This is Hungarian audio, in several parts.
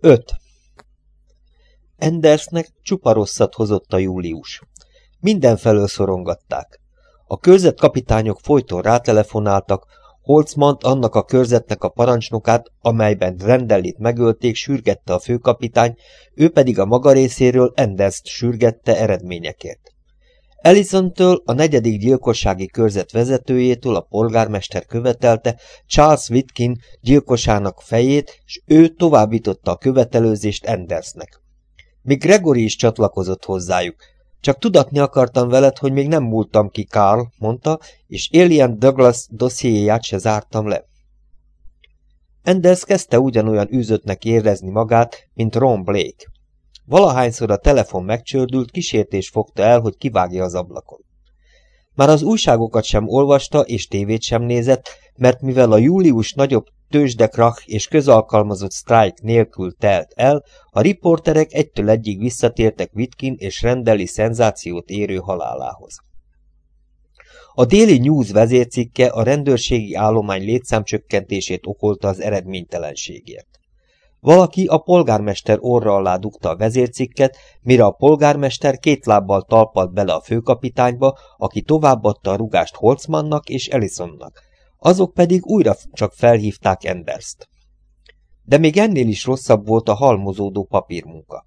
5. Endersnek csupa rosszat hozott a július. Mindenfelől szorongatták. A körzetkapitányok folyton rátelefonáltak, Holzmant annak a körzetnek a parancsnokát, amelyben rendelét megölték, sürgette a főkapitány, ő pedig a maga részéről Enderst sürgette eredményekért. Ellisontől, a negyedik gyilkossági körzet vezetőjétől a polgármester követelte Charles Witkin gyilkosának fejét, és ő továbbította a követelőzést Endersnek. Míg Gregory is csatlakozott hozzájuk. Csak tudatni akartam veled, hogy még nem múltam ki, Carl, mondta, és Alien Douglas dossziéját se zártam le. Enders kezdte ugyanolyan űzöttnek érezni magát, mint Ron Blake. Valahányszor a telefon megcsördült, kísértés fogta el, hogy kivágja az ablakon. Már az újságokat sem olvasta és tévét sem nézett, mert mivel a július nagyobb tőzsdekrach és közalkalmazott sztrájk nélkül telt el, a riporterek egytől egyig visszatértek Vitkin és rendeli szenzációt érő halálához. A déli News vezércikke a rendőrségi állomány létszámcsökkentését okolta az eredménytelenségért. Valaki a polgármester orra alá dugta a vezércikket, mire a polgármester két lábbal talpalt bele a főkapitányba, aki továbbadta a rugást Holzmannnak és Ellisonnak, azok pedig újra csak felhívták Enderst. De még ennél is rosszabb volt a halmozódó papírmunka.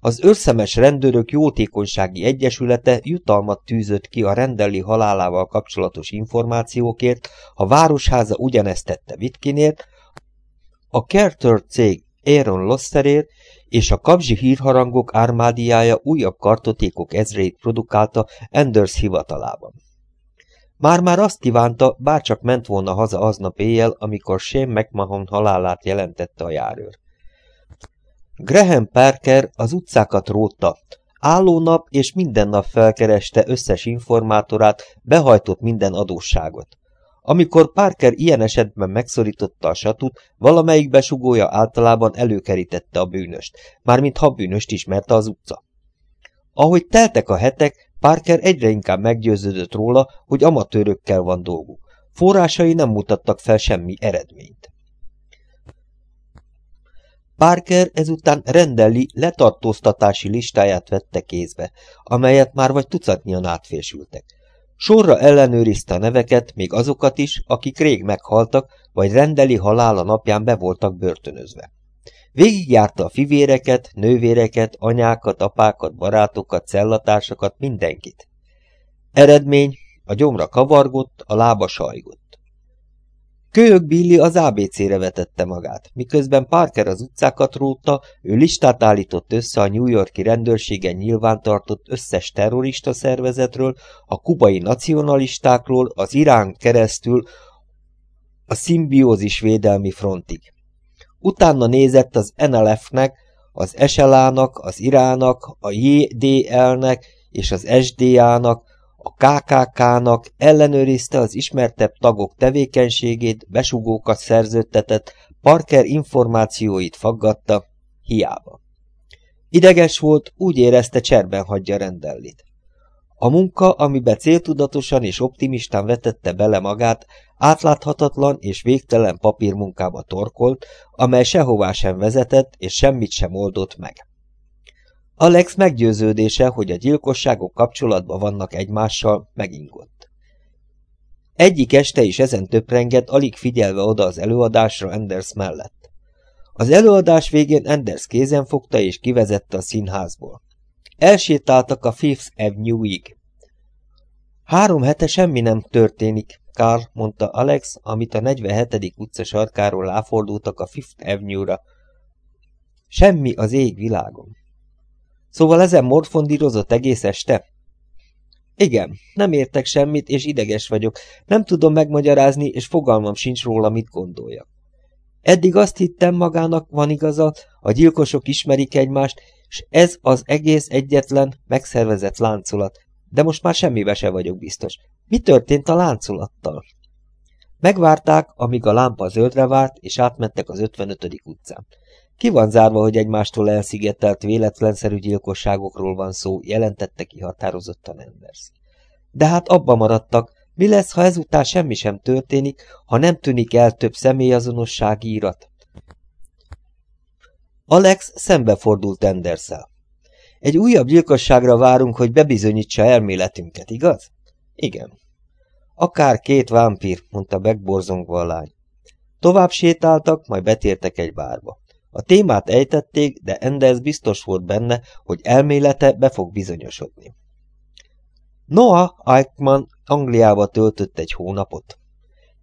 Az őrszemes rendőrök jótékonysági egyesülete jutalmat tűzött ki a rendeli halálával kapcsolatos információkért, a városháza ugyanezt tette Vitkinért, a Carter cég Aaron Losserért és a kapzsi hírharangok ármádiája újabb kartotékok ezreit produkálta Anders hivatalában. Már-már azt kívánta, bárcsak ment volna haza aznap éjjel, amikor Shane McMahon halálát jelentette a járőr. Graham Parker az utcákat rótta, álló nap és minden nap felkereste összes informátorát, behajtott minden adósságot. Amikor Parker ilyen esetben megszorította a satut, valamelyik besugója általában előkerítette a bűnöst, mármint ha bűnöst ismerte az utca. Ahogy teltek a hetek, Parker egyre inkább meggyőződött róla, hogy amatőrökkel van dolguk. Forrásai nem mutattak fel semmi eredményt. Parker ezután rendelli letartóztatási listáját vette kézbe, amelyet már vagy tucatnyian átfésültek. Sorra ellenőrizte a neveket, még azokat is, akik rég meghaltak, vagy rendeli halála napján be voltak börtönözve. Végigjárta a fivéreket, nővéreket, anyákat, apákat, barátokat, cellatársakat, mindenkit. Eredmény, a gyomra kavargott, a lába sajgott. Kölyök Billy az ABC-re vetette magát, miközben Parker az utcákat rótta, ő listát állított össze a New Yorki rendőrségen nyilvántartott összes terrorista szervezetről, a kubai nacionalistákról, az Irán keresztül, a szimbiózis védelmi frontig. Utána nézett az NLF-nek, az SLA-nak, az Irának, a JDL-nek és az SDA-nak, a KKK-nak, ellenőrizte az ismertebb tagok tevékenységét, besugókat szerződtetett, Parker információit faggatta, hiába. Ideges volt, úgy érezte cserben hagyja rendellit. A munka, amibe céltudatosan és optimistán vetette bele magát, átláthatatlan és végtelen papírmunkába torkolt, amely sehová sem vezetett és semmit sem oldott meg. Alex meggyőződése, hogy a gyilkosságok kapcsolatban vannak egymással, megingott. Egyik este is ezen töprengett, alig figyelve oda az előadásra Enders mellett. Az előadás végén Enders kézen fogta és kivezette a színházból. Elsétáltak a Fifth Avenue-ig. Három hete semmi nem történik, Carl, mondta Alex, amit a 47. utca sarkáról láfordultak a Fifth Avenue-ra. Semmi az ég világon. Szóval ezen morfondírozott egész este? Igen, nem értek semmit, és ideges vagyok. Nem tudom megmagyarázni, és fogalmam sincs róla, mit gondoljak. Eddig azt hittem magának, van igaza, a gyilkosok ismerik egymást, és ez az egész egyetlen, megszervezett láncolat. De most már semmibe se vagyok biztos. Mi történt a láncolattal? Megvárták, amíg a lámpa zöldre várt, és átmentek az 55. utcán. Ki van zárva, hogy egymástól elszigetelt véletlenszerű gyilkosságokról van szó, jelentette ki határozottan Enders. De hát abba maradtak, mi lesz, ha ezután semmi sem történik, ha nem tűnik el több személyazonossági irat? Alex szembefordult Enderszel. Egy újabb gyilkosságra várunk, hogy bebizonyítsa elméletünket, igaz? Igen. Akár két vámpír, mondta megborzongva a lány. Tovább sétáltak, majd betértek egy bárba. A témát ejtették, de Enders biztos volt benne, hogy elmélete be fog bizonyosodni. Noah Eichmann Angliába töltött egy hónapot.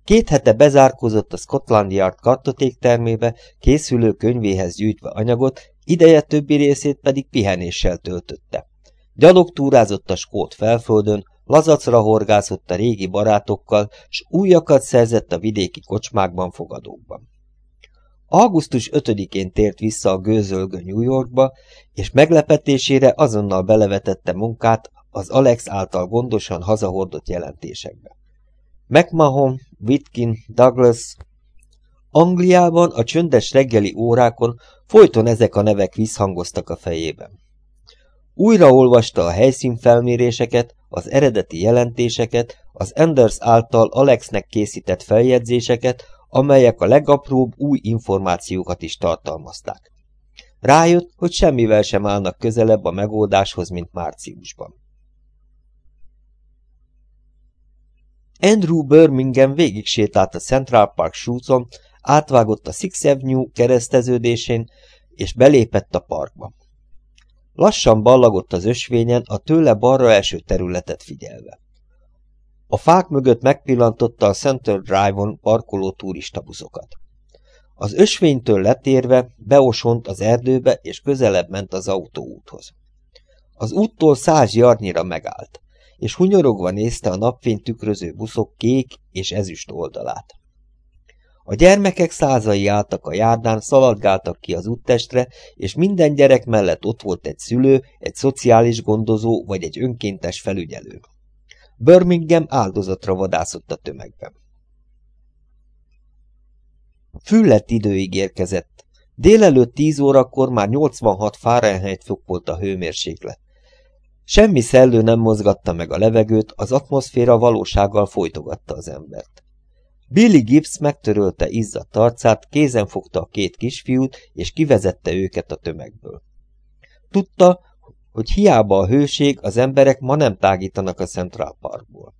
Két hete bezárkózott a Scotland Yard kartotéktermébe, készülő könyvéhez gyűjtve anyagot, ideje többi részét pedig pihenéssel töltötte. Gyalog túrázott a skót felföldön, lazacra horgászott a régi barátokkal, s újakat szerzett a vidéki kocsmákban, fogadókban. Augusztus 5-én tért vissza a gőzölgő New Yorkba, és meglepetésére azonnal belevetette munkát az Alex által gondosan hazahordott jelentésekbe. McMahon, Whitkin, Douglas. Angliában a csöndes reggeli órákon folyton ezek a nevek visszhangoztak a fejében. Újraolvasta a helyszínfelméréseket, az eredeti jelentéseket, az Enders által Alexnek készített feljegyzéseket, amelyek a legapróbb új információkat is tartalmazták. Rájött, hogy semmivel sem állnak közelebb a megoldáshoz, mint márciusban. Andrew Birmingham végig sétált a Central Park súcon, átvágott a Six Avenue kereszteződésén, és belépett a parkba. Lassan ballagott az ösvényen, a tőle balra eső területet figyelve. A fák mögött megpillantotta a Center Drive-on parkoló turistabuszokat. Az ösvénytől letérve beosont az erdőbe, és közelebb ment az autóúthoz. Az úttól száz jarnyira megállt és hunyorogva nézte a napfényt tükröző buszok kék és ezüst oldalát. A gyermekek százai álltak a járdán, szaladgáltak ki az úttestre, és minden gyerek mellett ott volt egy szülő, egy szociális gondozó vagy egy önkéntes felügyelő. Birmingham áldozatra vadászott a tömegben. Füllett időig érkezett. Délelőtt tíz órakor már 86 Fahrenheit fok volt a hőmérséklet. Semmi szellő nem mozgatta meg a levegőt, az atmoszféra valósággal folytogatta az embert. Billy Gibbs megtörölte izzadt arcát, kézen fogta a két kisfiút, és kivezette őket a tömegből. Tudta, hogy hiába a hőség, az emberek ma nem tágítanak a Central Parkból.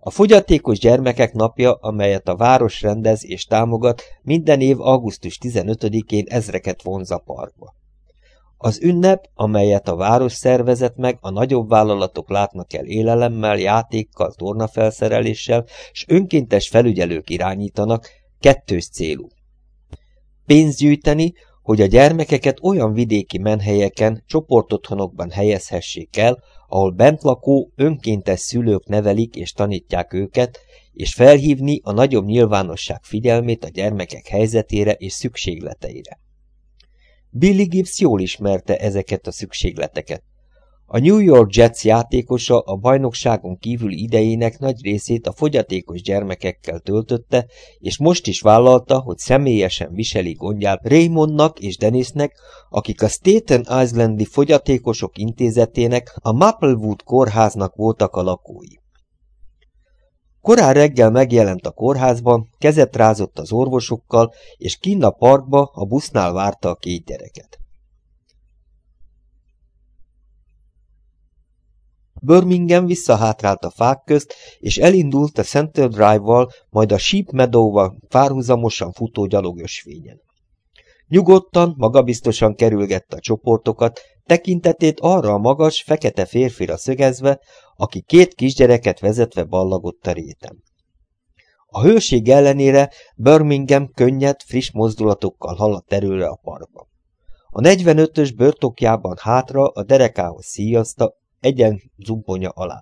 A fogyatékos gyermekek napja, amelyet a város rendez és támogat, minden év augusztus 15-én ezreket vonz a parkba. Az ünnep, amelyet a város szervezett meg, a nagyobb vállalatok látnak el élelemmel, játékkal, tornafelszereléssel, s önkéntes felügyelők irányítanak, kettős célú. Pénzt gyűjteni, hogy a gyermekeket olyan vidéki menhelyeken, csoportotthonokban helyezhessék el, ahol bentlakó, önkéntes szülők nevelik és tanítják őket, és felhívni a nagyobb nyilvánosság figyelmét a gyermekek helyzetére és szükségleteire. Billy Gibbs jól ismerte ezeket a szükségleteket. A New York Jets játékosa a bajnokságon kívül idejének nagy részét a fogyatékos gyermekekkel töltötte, és most is vállalta, hogy személyesen viseli gondját Raymondnak és Dennisnek, akik a Staten Islandi Fogyatékosok Intézetének, a Maplewood kórháznak voltak a lakói. Korán reggel megjelent a kórházban, kezet rázott az orvosokkal, és kinn a parkba a busznál várta a két gyereket. Birmingham visszahátrált a fák közt, és elindult a Center Drive-val, majd a Sheep Meadow-val párhuzamosan futó gyalogösvényen. Nyugodtan, magabiztosan kerülgette a csoportokat, tekintetét arra a magas, fekete férfira szögezve, aki két kisgyereket vezetve ballagott a réten. A hőség ellenére Birmingham könnyed, friss mozdulatokkal haladt erőre a parkba. A 45-ös börtokjában hátra a derekához szíjazta, egyen zumbonya alá.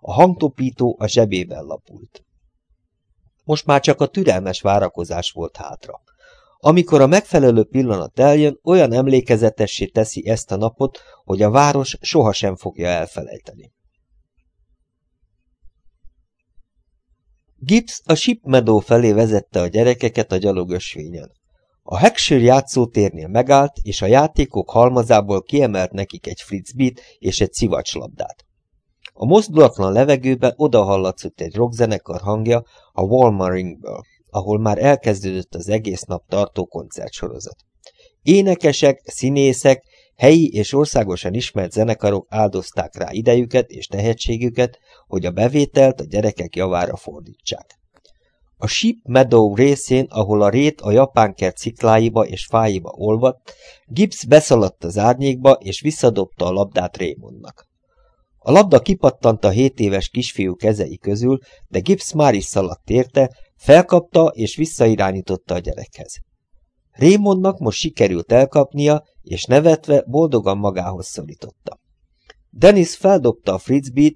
A hangtopító a zsebében lapult. Most már csak a türelmes várakozás volt hátra. Amikor a megfelelő pillanat eljön, olyan emlékezetessé teszi ezt a napot, hogy a város sohasem fogja elfelejteni. Gibbs a Ship Meadow felé vezette a gyerekeket a gyalogösvényen. A Hackshire játszótérnél megállt, és a játékok halmazából kiemelt nekik egy fritzbit és egy szivacslabdát. A mozdulatlan levegőben odahallatszott egy rockzenekar hangja a Walmaringből, ahol már elkezdődött az egész nap tartó koncertsorozat. Énekesek, színészek, helyi és országosan ismert zenekarok áldozták rá idejüket és tehetségüket, hogy a bevételt a gyerekek javára fordítsák. A Sheep Meadow részén, ahol a rét a japánkert szikláiba és fáiba olvadt, Gibbs beszaladt az árnyékba és visszadobta a labdát Raymondnak. A labda kipattant a hét éves kisfiú kezei közül, de Gibbs már is szaladt érte, felkapta és visszairányította a gyerekhez. Raymondnak most sikerült elkapnia, és nevetve boldogan magához szorította. Dennis feldobta a frisbee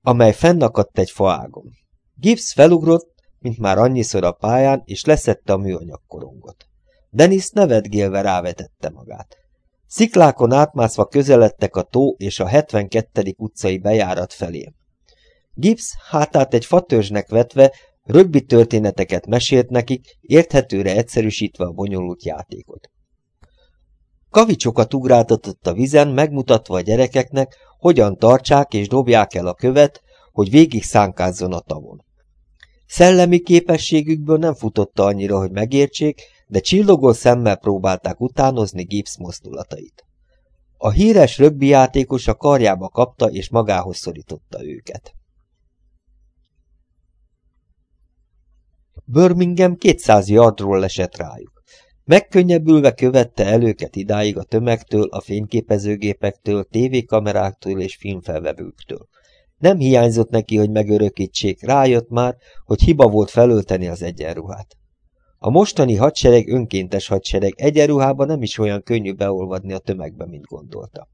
amely fennakadt egy faágon. Gibbs felugrott, mint már annyiszor a pályán, és leszette a műanyag korongot. Dennis nevetgélve rávetette magát. Sziklákon átmászva közeledtek a tó és a 72. utcai bejárat felé. Gibbs hátát egy fatörzsnek vetve rögbi történeteket mesélt nekik, érthetőre egyszerűsítve a bonyolult játékot. Kavicsokat ugráltatott a vizen, megmutatva a gyerekeknek, hogyan tartsák és dobják el a követ, hogy végig szánkázzon a tavon. Szellemi képességükből nem futotta annyira, hogy megértsék, de csillogó szemmel próbálták utánozni Gibbs mozdulatait. A híres rögbi játékos a karjába kapta és magához szorította őket. Birmingham 200 yardról esett rájuk. Megkönnyebbülve követte el őket idáig a tömegtől, a fényképezőgépektől, tévékameráktól és filmfelvevőktől. Nem hiányzott neki, hogy megörökítsék, rájött már, hogy hiba volt felölteni az egyenruhát. A mostani hadsereg önkéntes hadsereg egyenruhába nem is olyan könnyű beolvadni a tömegbe, mint gondolta.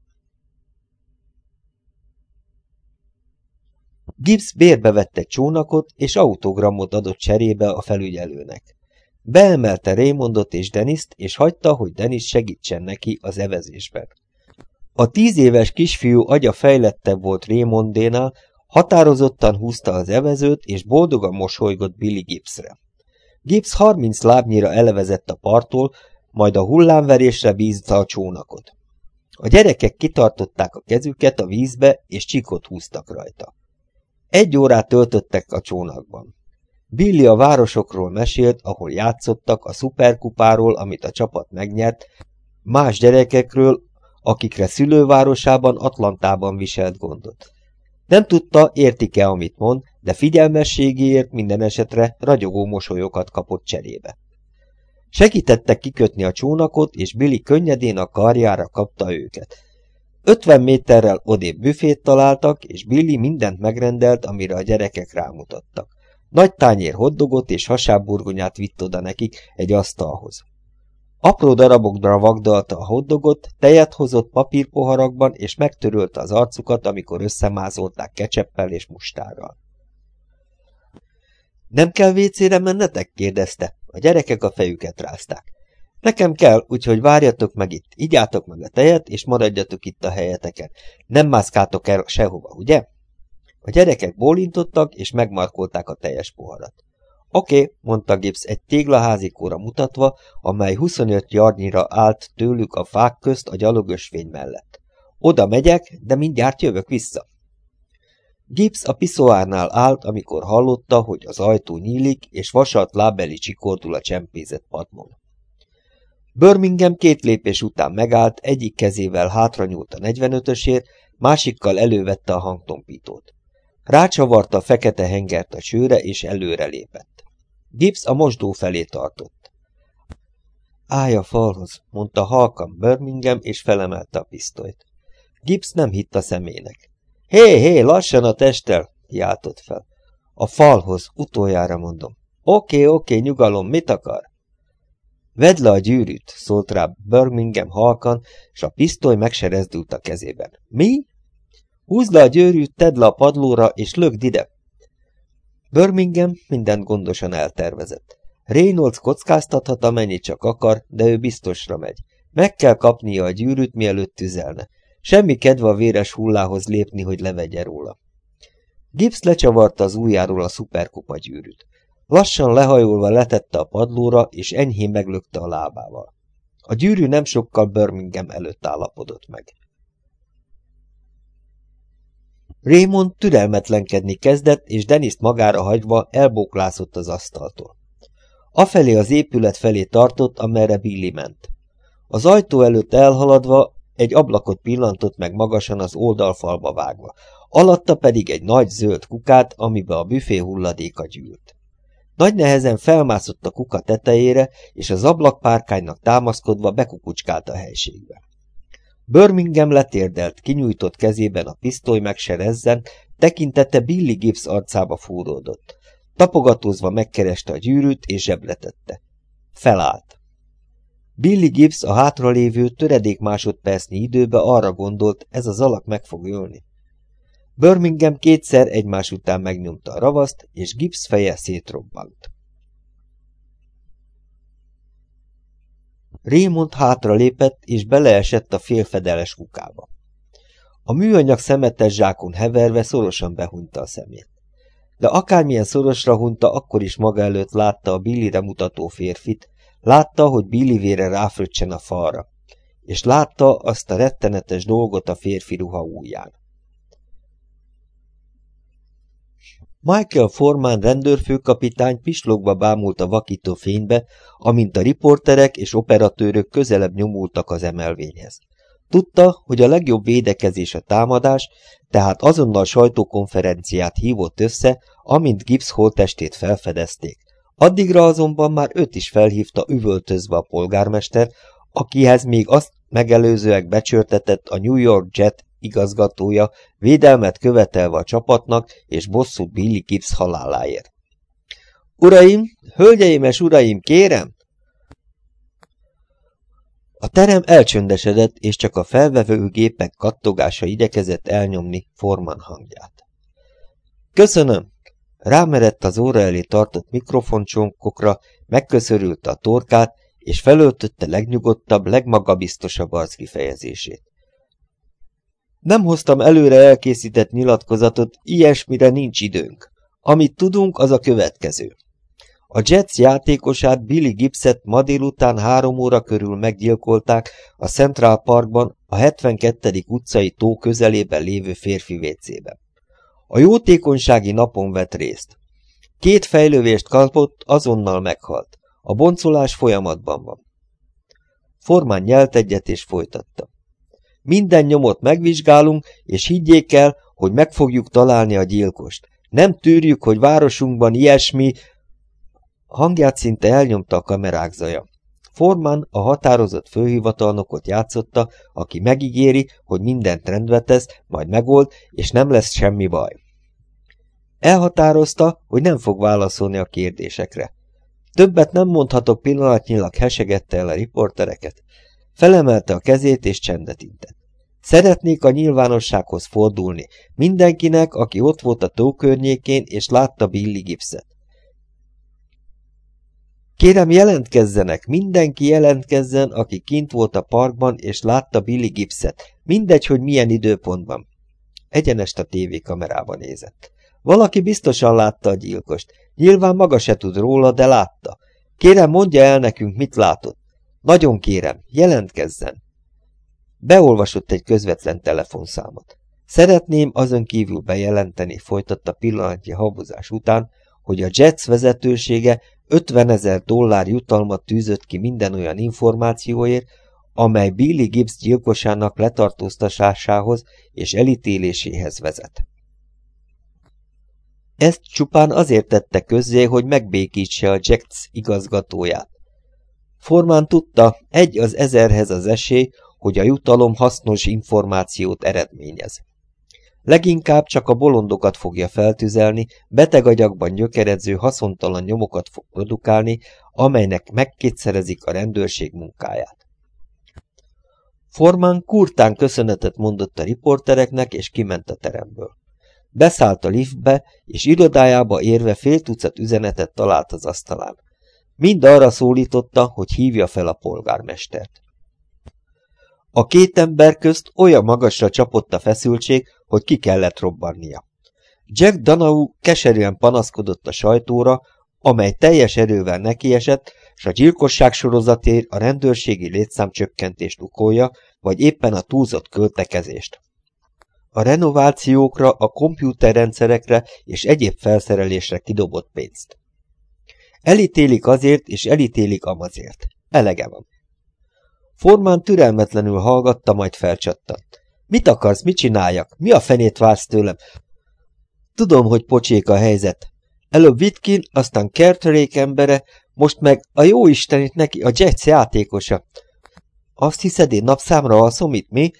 Gibbs bérbe vett csónakot, és autogramot adott cserébe a felügyelőnek. Beemelte Raymondot és Deniszt, és hagyta, hogy Denis segítsen neki az evezésben. A tíz éves kisfiú agya fejlettebb volt Raymondénál, határozottan húzta az evezőt, és boldogan mosolygott Billy Gibbsre. Gibbs harminc lábnyira elevezett a parttól, majd a hullámverésre bízta a csónakot. A gyerekek kitartották a kezüket a vízbe, és csikot húztak rajta. Egy órát töltöttek a csónakban. Billy a városokról mesélt, ahol játszottak, a szuperkupáról, amit a csapat megnyert, más gyerekekről, akikre szülővárosában Atlantában viselt gondot. Nem tudta, értik-e, amit mond, de figyelmességéért minden esetre ragyogó mosolyokat kapott cserébe. Segítettek kikötni a csónakot, és Billy könnyedén a karjára kapta őket. Ötven méterrel odébb büfét találtak, és Billy mindent megrendelt, amire a gyerekek rámutattak. Nagy tányér hoddogot és hasábburgonyát vitt oda nekik egy asztalhoz. Apró darabokra vagdalta a hoddogot, tejet hozott papírpoharakban, és megtörölte az arcukat, amikor összemázolták kecseppel és mustárral. Nem kell vécére mennetek? kérdezte. A gyerekek a fejüket rázták. Nekem kell, úgyhogy várjatok meg itt, igyátok meg a tejet, és maradjatok itt a helyeteken. Nem mászkáltok el sehova, ugye? A gyerekek bólintottak, és megmarkolták a teljes poharat. Oké, okay, mondta Gibbs egy téglaházikóra mutatva, amely 25 jarnyira állt tőlük a fák közt a gyalogösvény mellett. Oda megyek, de mindjárt jövök vissza. Gibbs a piszoárnál állt, amikor hallotta, hogy az ajtó nyílik, és vasalt lábeli csikordul a csempézett padmon. Birmingham két lépés után megállt, egyik kezével hátranyúlt a 45-ösért, másikkal elővette a hangtompítót. Rácsavarta a fekete hengert a csőre, és előre lépett. Gibbs a mosdó felé tartott. Állj a falhoz, mondta halkan Birmingham, és felemelte a pisztolyt. Gibbs nem hitt a szemének. Hé, hé, lassan a testtel, kiáltott fel. A falhoz, utoljára mondom. Oké, oké, nyugalom, mit akar? Vedd le a gyűrűt, szólt rá Birmingham halkan, és a pisztoly megserezdült a kezében. Mi? Húzd le a gyűrűt, tedd le a padlóra, és lögd ide! Birmingham mindent gondosan eltervezett. Reynolds kockáztathat, amennyit csak akar, de ő biztosra megy. Meg kell kapnia a gyűrűt, mielőtt tüzelne. Semmi kedve a véres hullához lépni, hogy levegye róla. Gibbs lecsavarta az ujjáról a szuperkupa gyűrűt. Lassan lehajolva letette a padlóra, és enyhén meglökte a lábával. A gyűrű nem sokkal Birmingham előtt állapodott meg. Raymond türelmetlenkedni kezdett, és Deniszt magára hagyva elbóklászott az asztaltól. Afelé az épület felé tartott, amerre Billy ment. Az ajtó előtt elhaladva egy ablakot pillantott meg magasan az oldalfalba vágva, alatta pedig egy nagy zöld kukát, amibe a büfé hulladéka gyűlt. Nagy nehezen felmászott a kuka tetejére, és az ablakpárkánynak támaszkodva bekukucskált a helységbe. Birmingham letérdelt, kinyújtott kezében a pisztoly megserezzen, tekintete Billy Gibbs arcába fúródott. Tapogatózva megkereste a gyűrűt és zsebletette. Felállt. Billy Gibbs a hátralévő töredék másodpercnyi időbe arra gondolt, ez az alak meg fog ölni. Birmingham kétszer egymás után megnyomta a ravaszt, és Gibbs feje szétrobbant. Raymond hátra lépett, és beleesett a félfedeles kukába. A műanyag szemetes zsákon heverve szorosan behunyta a szemét. De akármilyen szorosra hunta, akkor is maga előtt látta a Billyre mutató férfit, látta, hogy Billy vére ráfröccsen a falra, és látta azt a rettenetes dolgot a férfi ruha ujján. Michael Forman rendőrfőkapitány pislogva bámult a vakító fénybe, amint a riporterek és operatőrök közelebb nyomultak az emelvényhez. Tudta, hogy a legjobb védekezés a támadás, tehát azonnal sajtókonferenciát hívott össze, amint Gibbs holtestét felfedezték. Addigra azonban már őt is felhívta üvöltözve a polgármester, akihez még azt megelőzőek becsörtetett a New York Jet igazgatója, védelmet követelve a csapatnak és bosszút Billy Gibbs haláláért. Uraim, hölgyeim és uraim, kérem! A terem elcsöndesedett, és csak a felvevő gépek kattogása igyekezett elnyomni Forman hangját. Köszönöm! Rámerett az óra elé tartott mikrofoncsonkokra, megköszörülte a torkát, és felöltötte legnyugodtabb, legmagabiztosabb arckifejezését. Nem hoztam előre elkészített nyilatkozatot, ilyesmire nincs időnk. Amit tudunk, az a következő. A Jets játékosát Billy Gibbset ma délután három óra körül meggyilkolták a Central Parkban, a 72. utcai tó közelében lévő férfi vécében. A jótékonysági napon vett részt. Két fejlővést kapott, azonnal meghalt. A boncolás folyamatban van. Formán nyelt egyet és folytatta. Minden nyomot megvizsgálunk, és higgyék el, hogy meg fogjuk találni a gyilkost. Nem tűrjük, hogy városunkban ilyesmi... Hangját szinte elnyomta a kamerák zaja. Forman a határozott főhivatalnokot játszotta, aki megígéri, hogy mindent rendbe tesz, majd megold, és nem lesz semmi baj. Elhatározta, hogy nem fog válaszolni a kérdésekre. Többet nem mondhatok pillanatnyilag, hesegette el a riportereket. Felemelte a kezét és csendet intett. Szeretnék a nyilvánossághoz fordulni, mindenkinek, aki ott volt a tó környékén és látta Billy Gibbset. Kérem, jelentkezzenek, mindenki jelentkezzen, aki kint volt a parkban és látta Billy Gibbset, mindegy, hogy milyen időpontban. Egyenest a tévékamerába nézett. Valaki biztosan látta a gyilkost. Nyilván maga se tud róla, de látta. Kérem, mondja el nekünk, mit látott. Nagyon kérem, jelentkezzen. Beolvasott egy közvetlen telefonszámot. Szeretném azon kívül bejelenteni, folytatta pillanatnyi habozás után, hogy a Jets vezetősége 50 ezer dollár jutalmat tűzött ki minden olyan információért, amely Billy Gibbs gyilkosának letartóztatásához és elítéléséhez vezet. Ezt csupán azért tette közzé, hogy megbékítse a Jets igazgatóját. Formán tudta, egy az ezerhez az esély, hogy a jutalom hasznos információt eredményez. Leginkább csak a bolondokat fogja feltüzelni, betegagyakban gyökeredző haszontalan nyomokat fog produkálni, amelynek megkétszerezik a rendőrség munkáját. Forman kurtán köszönetet mondott a riportereknek, és kiment a teremből. Beszállt a liftbe, és irodájába érve fél tucat üzenetet talált az asztalán. Mind arra szólította, hogy hívja fel a polgármestert. A két ember közt olyan magasra csapott a feszültség, hogy ki kellett robbannia. Jack Donahue keserűen panaszkodott a sajtóra, amely teljes erővel nekiesett, s a gyilkosság sorozatért a rendőrségi létszámcsökkentést ukolja, vagy éppen a túlzott költekezést. A renovációkra, a kompjúterrendszerekre és egyéb felszerelésre kidobott pénzt. Elítélik azért, és elítélik amazért. Elege van. Formán türelmetlenül hallgatta, majd felcsattant. Mit akarsz, mit csináljak? Mi a fenét vársz tőlem? Tudom, hogy pocsék a helyzet. Előbb Vitkin, aztán Kerterék embere, most meg a jó istenit neki a Jets játékosa. Azt hiszed, én napszámra alszom itt, mi?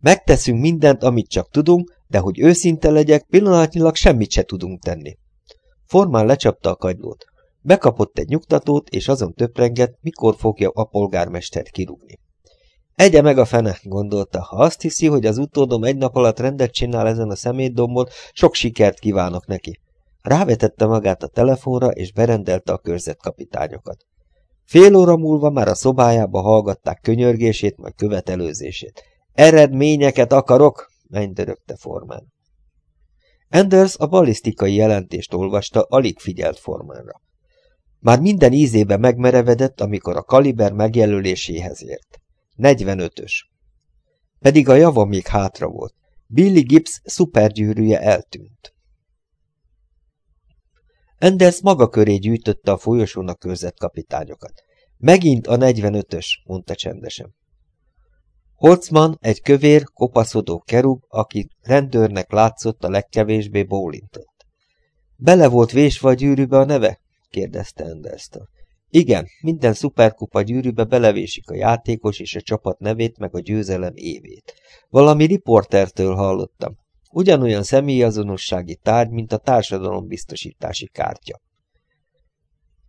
Megteszünk mindent, amit csak tudunk, de hogy őszinte legyek, pillanatnyilag semmit se tudunk tenni. Formán lecsapta a kagylót. Bekapott egy nyugtatót, és azon töprengett, mikor fogja a polgármestert kirúgni. Egye meg a fene, gondolta. Ha azt hiszi, hogy az utódom egy nap alatt rendet csinál ezen a szemétdombon, sok sikert kívánok neki. Rávetette magát a telefonra, és berendelte a körzetkapitányokat. Fél óra múlva már a szobájába hallgatták könyörgését, majd követelőzését. Eredményeket akarok, mennydörögte formán. Anders a balisztikai jelentést olvasta, alig figyelt formánra. Már minden ízébe megmerevedett, amikor a kaliber megjelöléséhez ért. 45-ös. Pedig a java még hátra volt. Billy Gibbs szupergyűrűje eltűnt. Enders maga köré gyűjtötte a folyosón a körzetkapitányokat. Megint a 45-ös, mondta csendesen. Holzman egy kövér, kopaszodó kerub, aki rendőrnek látszott a legkevésbé bólintott. Bele volt vésve a gyűrűbe a neve? kérdezte Enderstől. Igen, minden szuperkupa gyűrűbe belevésik a játékos és a csapat nevét meg a győzelem évét. Valami riportertől hallottam. Ugyanolyan személyazonossági tárgy, mint a társadalombiztosítási kártya.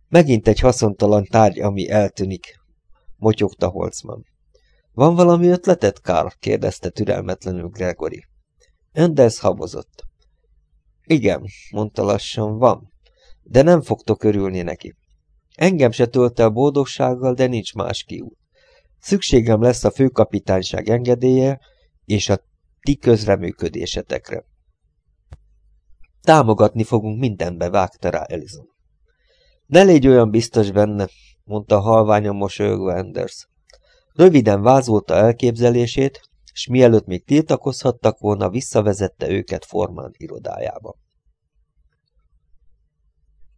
Megint egy haszontalan tárgy, ami eltűnik, motyogta Holzman. Van valami ötletet, Karl? kérdezte türelmetlenül Gregory. Enders habozott. Igen, mondta lassan, van, de nem fogtok örülni neki. Engem se tölt el boldogsággal, de nincs más kiút. Szükségem lesz a főkapitányság engedélye és a ti közreműködésetekre. Támogatni fogunk mindenbe, vágta rá Elizon. Ne légy olyan biztos benne, mondta halványan mosolyogva Anders. Röviden vázolta elképzelését, és mielőtt még tiltakozhattak volna, visszavezette őket Formán irodájába.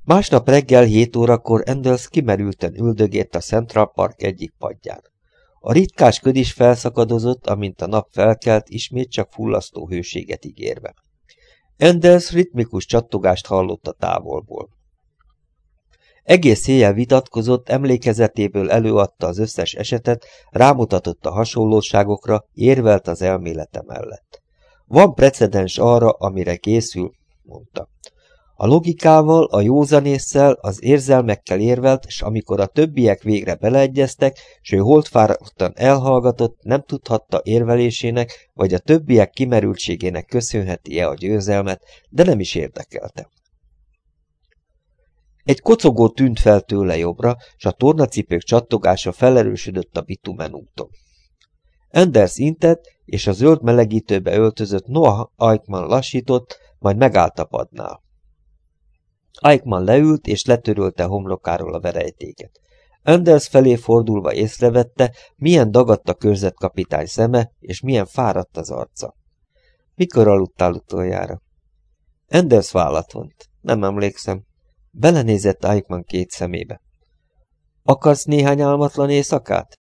Másnap reggel 7 órakor Endels kimerülten üldögélt a Central Park egyik padján. A ritkás köd is felszakadozott, amint a nap felkelt, ismét csak fullasztó hőséget ígérve. Enders ritmikus csattogást hallott a távolból. Egész éjjel vitatkozott, emlékezetéből előadta az összes esetet, rámutatott a hasonlóságokra, érvelt az elmélete mellett. Van precedens arra, amire készül, mondta. A logikával, a józanésszel, az érzelmekkel érvelt, és amikor a többiek végre beleegyeztek, s ő holdfáradtan elhallgatott, nem tudhatta érvelésének, vagy a többiek kimerültségének köszönheti-e a győzelmet, de nem is érdekelte. Egy kocogó tűnt fel tőle jobbra, s a tornacipők csattogása felerősödött a bitumen úton. Enders intett, és a zöld melegítőbe öltözött Noah Eichmann lassított, majd megállt a padnál. Eichmann leült, és letörölte homlokáról a verejtéket. Anders felé fordulva észrevette, milyen dagadt a körzetkapitány szeme, és milyen fáradt az arca. Mikor aludtál utoljára? Anders vállat vont. Nem emlékszem. Belenézett Eichmann két szemébe. Akarsz néhány álmatlan éjszakát?